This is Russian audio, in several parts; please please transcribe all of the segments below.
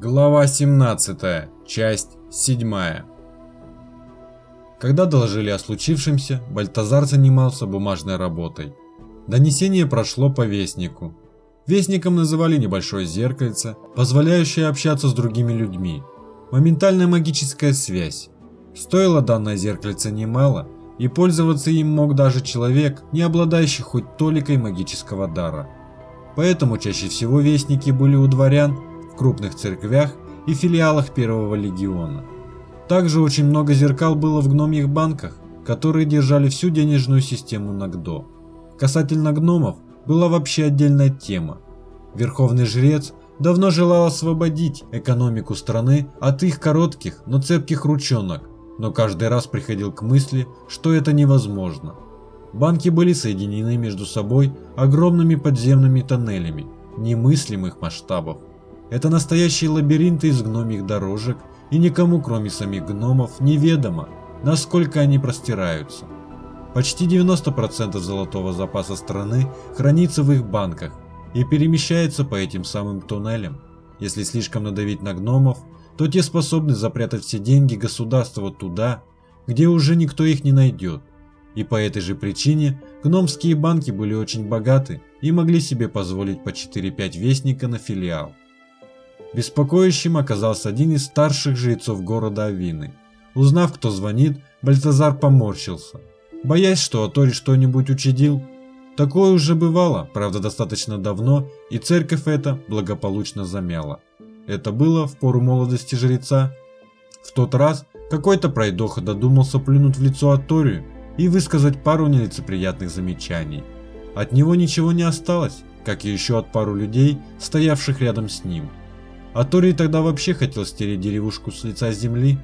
Глава 17. Часть 7. Когда доложили о случившемся, Бальтазар занимался бумажной работой. Донесение прошло по вестнику. Вестником называли небольшое зеркальце, позволяющее общаться с другими людьми. Моментальная магическая связь. Стоило данное зеркальце немало, и пользоваться им мог даже человек, не обладающий хоть толикой магического дара. Поэтому чаще всего вестники были у дворян, крупных церквях и филиалах Первого легиона. Также очень много зеркал было в гномьих банках, которые держали всю денежную систему Нагдо. Касательно гномов была вообще отдельная тема. Верховный жрец давно желал освободить экономику страны от их коротких, но цепких ручонок, но каждый раз приходил к мысли, что это невозможно. Банки были соединены между собой огромными подземными тоннелями немыслимых масштабов. Это настоящие лабиринты из гномих дорожек, и никому, кроме самих гномов, неведомо, насколько они простираются. Почти 90% золотого запаса страны хранится в их банках и перемещается по этим самым туннелям. Если слишком надавить на гномов, то те способны запрятать все деньги государства туда, где уже никто их не найдет. И по этой же причине гномские банки были очень богаты и могли себе позволить по 4-5 вестника на филиал. Беспокоящим оказался один из старших жрецов города Авины. Узнав, кто звонит, Бальтазар поморщился, боясь, что Атори что-нибудь учудил. Такое уже бывало, правда достаточно давно, и церковь эта благополучно замяла. Это было в пору молодости жреца. В тот раз какой-то пройдоха додумался плюнуть в лицо Аторию и высказать пару нелицеприятных замечаний. От него ничего не осталось, как и еще от пару людей, стоявших рядом с ним. А Тори тогда вообще хотел стереть деревушку с лица земли.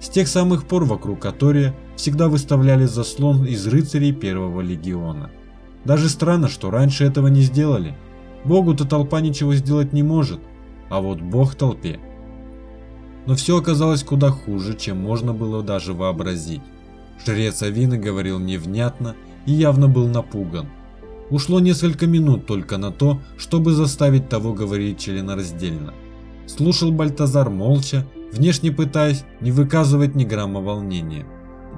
С тех самых пор вокруг Атория всегда выставляли заслон из рыцарей Первого Легиона. Даже странно, что раньше этого не сделали. Богу-то толпа ничего сделать не может, а вот Бог толпе. Но все оказалось куда хуже, чем можно было даже вообразить. Жрец Авины говорил невнятно и явно был напуган. Ушло несколько минут только на то, чтобы заставить того говорить членораздельно. Слушал Бальтазар молча, внешне пытаясь не выказывать ни грамма волнения.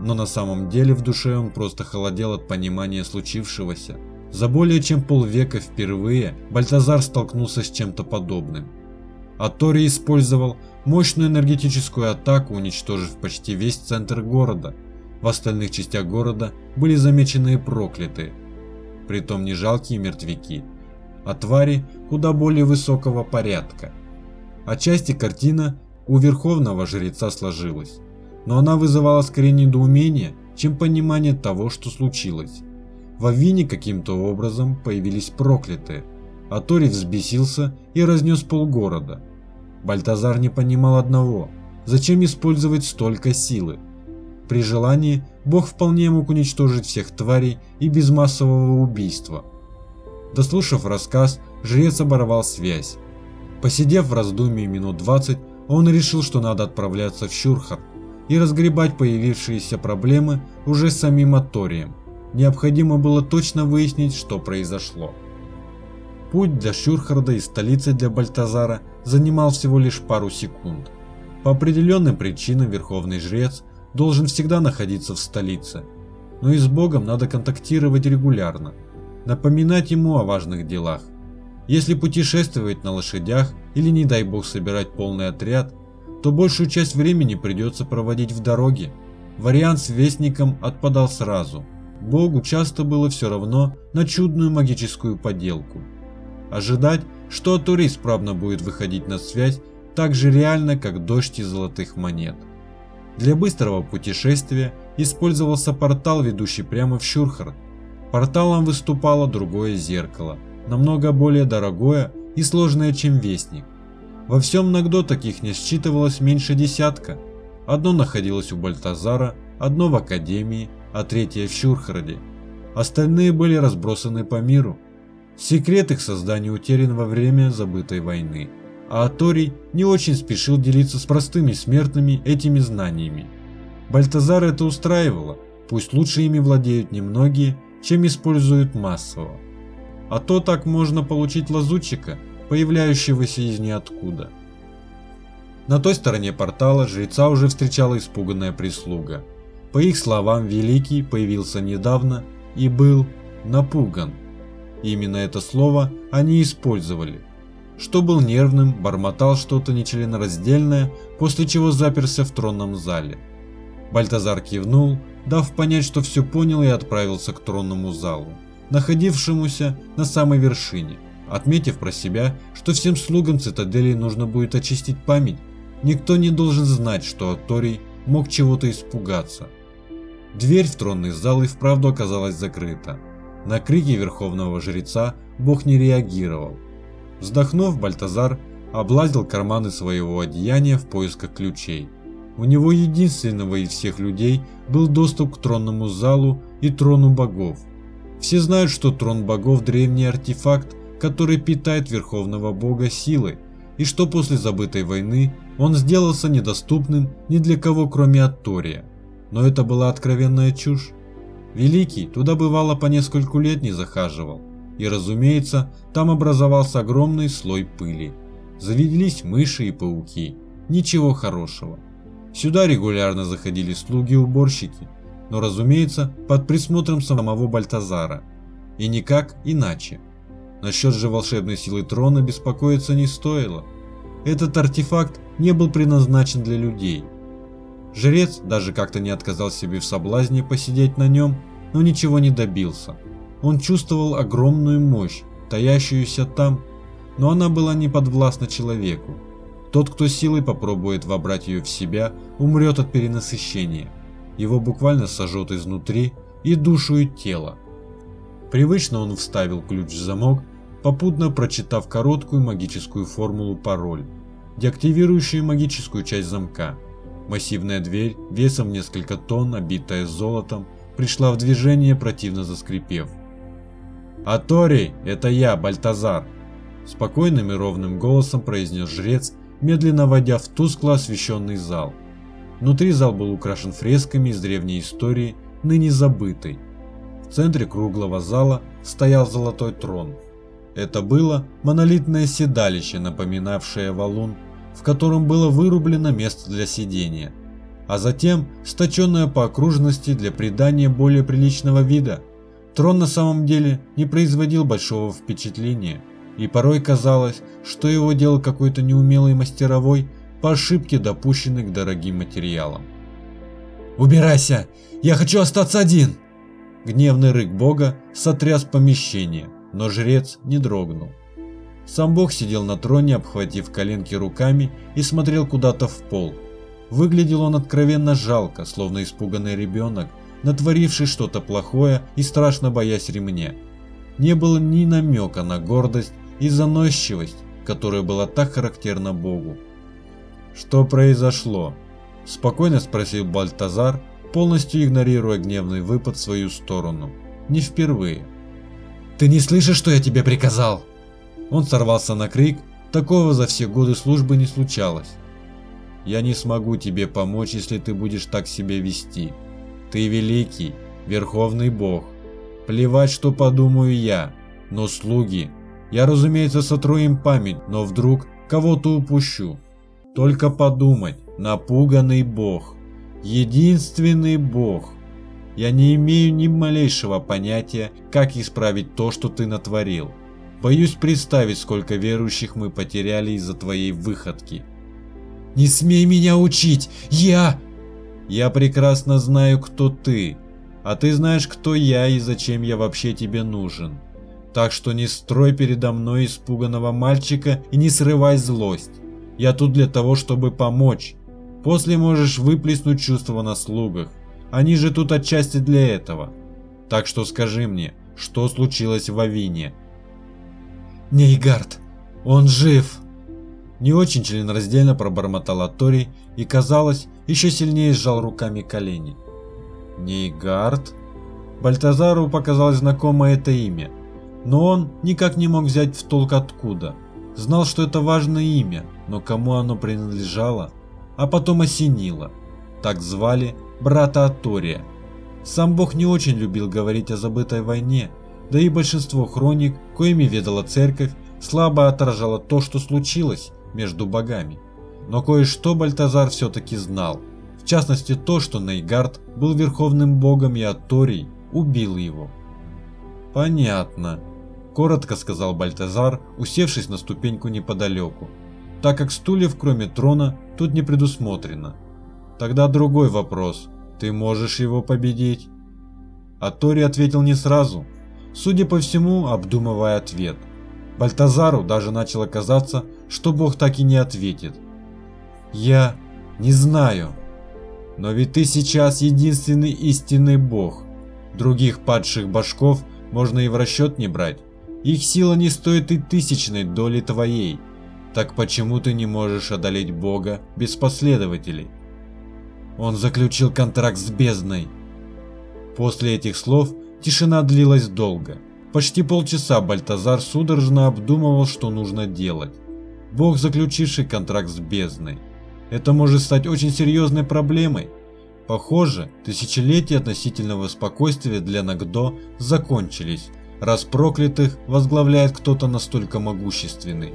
Но на самом деле в душе он просто холодел от понимания случившегося. За более чем полвека впервые Бальтазар столкнулся с чем-то подобным. А Тори использовал мощную энергетическую атаку, уничтожив почти весь центр города. В остальных частях города были замечены проклятые, притом не жалкие мертвяки, а твари куда более высокого порядка. Отчасти картина у верховного жреца сложилась, но она вызывала скорее недоумение, чем понимание того, что случилось. В Авине каким-то образом появились проклятые, а Тори взбесился и разнес полгорода. Бальтазар не понимал одного – зачем использовать столько силы? При желании Бог вполне мог уничтожить всех тварей и без массового убийства. Дослушав рассказ, жрец оборвал связь Посидев в раздумье минут 20, он решил, что надо отправляться в Щурхар и разгребать появившиеся проблемы уже с самим Аторием. Необходимо было точно выяснить, что произошло. Путь для Щурхарда из столицы для Бальтазара занимал всего лишь пару секунд. По определенным причинам Верховный Жрец должен всегда находиться в столице, но и с Богом надо контактировать регулярно, напоминать ему о важных делах. Если путешествовать на лошадях или не дай бог собирать полный отряд, то большую часть времени придется проводить в дороге. Вариант с вестником отпадал сразу. Богу часто было все равно на чудную магическую поделку. Ожидать, что Атури исправно будет выходить на связь, так же реально, как дождь из золотых монет. Для быстрого путешествия использовался портал, ведущий прямо в Щурхард. Порталом выступало другое зеркало – намного более дорогое и сложное, чем Вестник. Во всем Нагдо таких не считывалось меньше десятка. Одно находилось у Бальтазара, одно в Академии, а третье в Щурхарде. Остальные были разбросаны по миру. Секрет их создания утерян во время забытой войны. А Аторий не очень спешил делиться с простыми смертными этими знаниями. Бальтазар это устраивало, пусть лучше ими владеют немногие, чем используют массово а то так можно получить лазутчика, появляющегося из ниоткуда. На той стороне портала жреца уже встречала испуганная прислуга. По их словам, Великий появился недавно и был напуган. Именно это слово они использовали. Что был нервным, бормотал что-то нечленораздельное, после чего заперся в тронном зале. Бальтазар кивнул, дав понять, что все понял и отправился к тронному залу, находившемуся на самой вершине, отметив про себя, что всем слугам цитадели нужно будет очистить память. Никто не должен знать, что Аторий мог чего-то испугаться. Дверь в тронный зал и вправду оказалась закрыта. На крики верховного жреца бог не реагировал. Вздохнув, Бальтазар облазил карманы своего одеяния в поисках ключей. У него единственного из всех людей был доступ к тронному залу и трону богов. Все знают, что трон богов – древний артефакт, который питает верховного бога силой, и что после забытой войны он сделался недоступным ни для кого, кроме Аттория. Но это была откровенная чушь. Великий туда бывало по нескольку лет не захаживал. И разумеется, там образовался огромный слой пыли. Завелись мыши и пауки. Ничего хорошего. Сюда регулярно заходили слуги и уборщики, но разумеется под присмотром самого Бальтазара. И никак иначе. Насчет же волшебной силы трона беспокоиться не стоило. Этот артефакт не был предназначен для людей – Жрец даже как-то не отказал себе в соблазне посидеть на нем, но ничего не добился. Он чувствовал огромную мощь, таящуюся там, но она была не подвластна человеку. Тот, кто силой попробует вобрать ее в себя, умрет от перенасыщения. Его буквально сожжет изнутри и душу и тело. Привычно он вставил ключ в замок, попутно прочитав короткую магическую формулу пароль, деактивирующую магическую часть замка. Массивная дверь, весом несколько тонн, обитая золотом, пришла в движение, противно заскрипев. «Атори, это я, Бальтазар!» Спокойным и ровным голосом произнес жрец, медленно войдя в тускло освещенный зал. Внутри зал был украшен фресками из древней истории, ныне забытой. В центре круглого зала стоял золотой трон. Это было монолитное седалище, напоминавшее валун в котором было вырублено место для сидения, а затем сточенное по окружности для придания более приличного вида. Трон на самом деле не производил большого впечатления, и порой казалось, что его делал какой-то неумелый мастеровой, по ошибке допущенный к дорогим материалам. «Убирайся! Я хочу остаться один!» Гневный рык бога сотряс помещение, но жрец не дрогнул. Сам бог сидел на троне, обхватив коленки руками и смотрел куда-то в пол. Выглядел он откровенно жалко, словно испуганный ребенок, натворивший что-то плохое и страшно боясь ремня. Не было ни намека на гордость и заносчивость, которая была так характерна богу. «Что произошло?» – спокойно спросил Бальтазар, полностью игнорируя гневный выпад в свою сторону. Не впервые. «Ты не слышишь, что я тебе приказал?» Он сорвался на крик, такого за все годы службы не случалось. «Я не смогу тебе помочь, если ты будешь так себя вести. Ты великий, верховный бог. Плевать, что подумаю я, но слуги. Я, разумеется, сотру им память, но вдруг кого-то упущу. Только подумать, напуганный бог. Единственный бог. Я не имею ни малейшего понятия, как исправить то, что ты натворил. Боюсь представить, сколько верующих мы потеряли из-за твоей выходки. Не смей меня учить! Я... Я прекрасно знаю, кто ты. А ты знаешь, кто я и зачем я вообще тебе нужен. Так что не строй передо мной испуганного мальчика и не срывай злость. Я тут для того, чтобы помочь. После можешь выплеснуть чувства на слугах. Они же тут отчасти для этого. Так что скажи мне, что случилось в Авине? Нейгард! Он жив!» Не очень членораздельно пробормотал Атори и, казалось, еще сильнее сжал руками колени. Нейгард? Бальтазару показалось знакомое это имя, но он никак не мог взять в толк откуда. Знал, что это важное имя, но кому оно принадлежало, а потом осенило. Так звали брата Атория. Сам бог не очень любил говорить о забытой войне, да и большинство хроник, коими ведала церковь, слабо отражало то, что случилось между богами. но кое-что Бальтазар все-таки знал. В частности то, что Нейгард был верховным богом и Аторий убил его. «Понятно», – коротко сказал Бальтазар, усевшись на ступеньку неподалеку, так как стульев кроме трона тут не предусмотрено. «Тогда другой вопрос. Ты можешь его победить?» Атори ответил не сразу, судя по всему, обдумывая ответ. Бальтазару даже начало казаться, что бог так и не ответит. «Я не знаю. Но ведь ты сейчас единственный истинный бог. Других падших башков можно и в расчет не брать. Их сила не стоит и тысячной доли твоей. Так почему ты не можешь одолеть бога без последователей?» Он заключил контракт с бездной. После этих слов тишина длилась долго. Почти полчаса Бальтазар судорожно обдумывал, что нужно делать. Бог, заключивший контракт с бездной. Это может стать очень серьезной проблемой. Похоже, тысячелетия относительного спокойствия для Нагдо закончились, раз проклятых возглавляет кто-то настолько могущественный.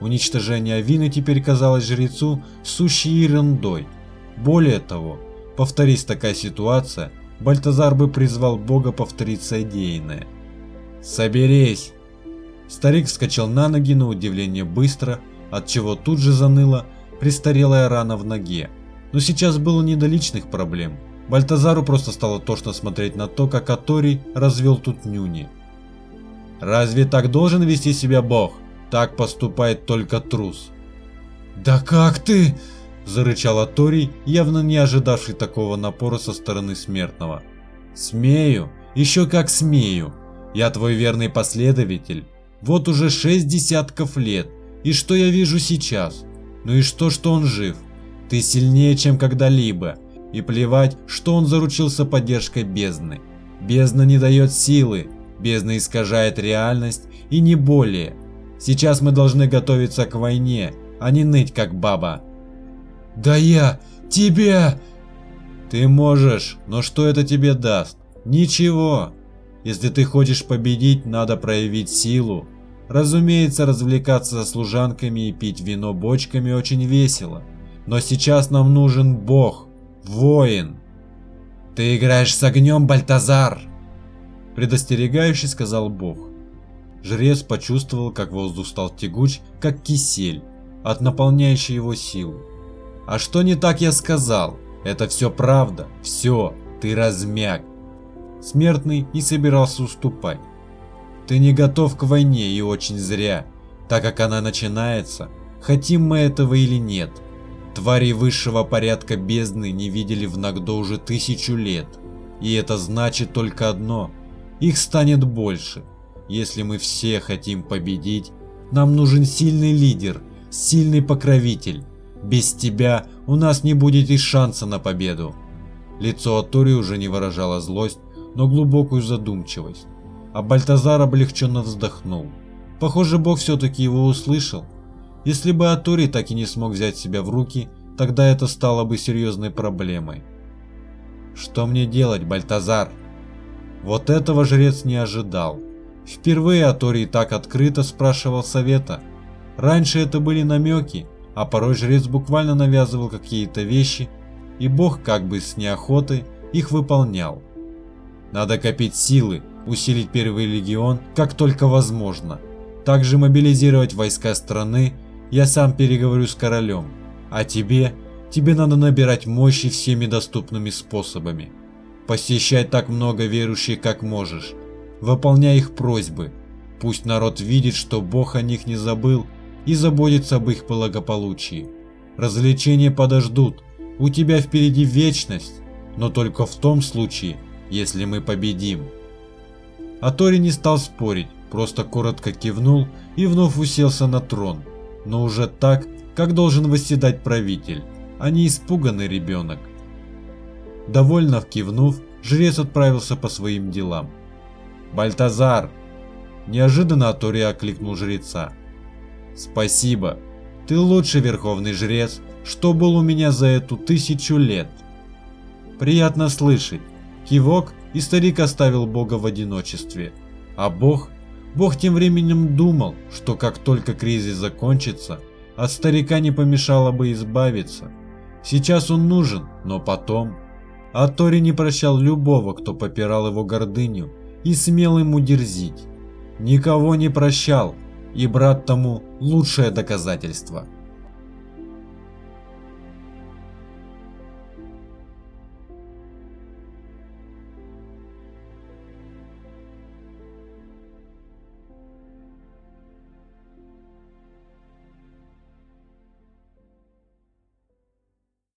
Уничтожение Авины теперь казалось жрецу сущей ерундой. Более того, повторись такая ситуация, Бальтазар бы призвал бога повторить содеянное. «Соберись!» Старик вскочил на ноги на удивление быстро, от чего тут же заныла престарелая рана в ноге. Но сейчас было не до личных проблем. Бальтазару просто стало тошно смотреть на то, как Атори развел тут нюни. «Разве так должен вести себя бог? Так поступает только трус». «Да как ты?» – зарычал Атори, явно не ожидавший такого напора со стороны смертного. «Смею, еще как смею. Я твой верный последователь. Вот уже шесть десятков лет. И что я вижу сейчас? Ну и что, что он жив? Ты сильнее, чем когда-либо. И плевать, что он заручился поддержкой бездны. Бездна не дает силы, бездна искажает реальность и не более. Сейчас мы должны готовиться к войне, а не ныть как баба. Да я тебя... Ты можешь, но что это тебе даст? Ничего. Если ты хочешь победить, надо проявить силу, Разумеется, развлекаться со служанками и пить вино бочками очень весело. Но сейчас нам нужен бог, воин. Ты играешь с огнем, Бальтазар! Предостерегающе сказал бог. Жрец почувствовал, как воздух стал тягуч, как кисель, от наполняющей его силы. А что не так я сказал? Это все правда, все, ты размяк. Смертный не собирался уступать. Ты не готов к войне и очень зря, так как она начинается, хотим мы этого или нет. Твари высшего порядка бездны не видели в Нагдо уже тысячу лет. И это значит только одно. Их станет больше. Если мы все хотим победить, нам нужен сильный лидер, сильный покровитель. Без тебя у нас не будет и шанса на победу. Лицо Атори уже не выражало злость, но глубокую задумчивость а Бальтазар облегченно вздохнул. Похоже, бог все-таки его услышал. Если бы Атори так и не смог взять себя в руки, тогда это стало бы серьезной проблемой. Что мне делать, Бальтазар? Вот этого жрец не ожидал. Впервые Атори так открыто спрашивал совета. Раньше это были намеки, а порой жрец буквально навязывал какие-то вещи, и бог как бы с неохотой их выполнял. Надо копить силы, усилить Первый легион как только возможно. Также мобилизировать войска страны, я сам переговорю с королем. А тебе, тебе надо набирать мощи всеми доступными способами. Посещай так много верующих как можешь. Выполняй их просьбы. Пусть народ видит, что Бог о них не забыл и заботится об их благополучии. Развлечения подождут. У тебя впереди вечность, но только в том случае, если мы победим. А Тори не стал спорить, просто коротко кивнул и вновь уселся на трон, но уже так, как должен восседать правитель, а не испуганный ребенок. Довольно кивнув, жрец отправился по своим делам. «Бальтазар!» Неожиданно Атори окликнул жреца. «Спасибо, ты лучший верховный жрец, что был у меня за эту тысячу лет». «Приятно слышать». Кивок и старик оставил Бога в одиночестве. А Бог? Бог тем временем думал, что как только кризис закончится, От старика не помешало бы избавиться. Сейчас он нужен, но потом. А Тори не прощал любого, кто попирал его гордыню и смел ему дерзить. Никого не прощал, и брат тому лучшее доказательство –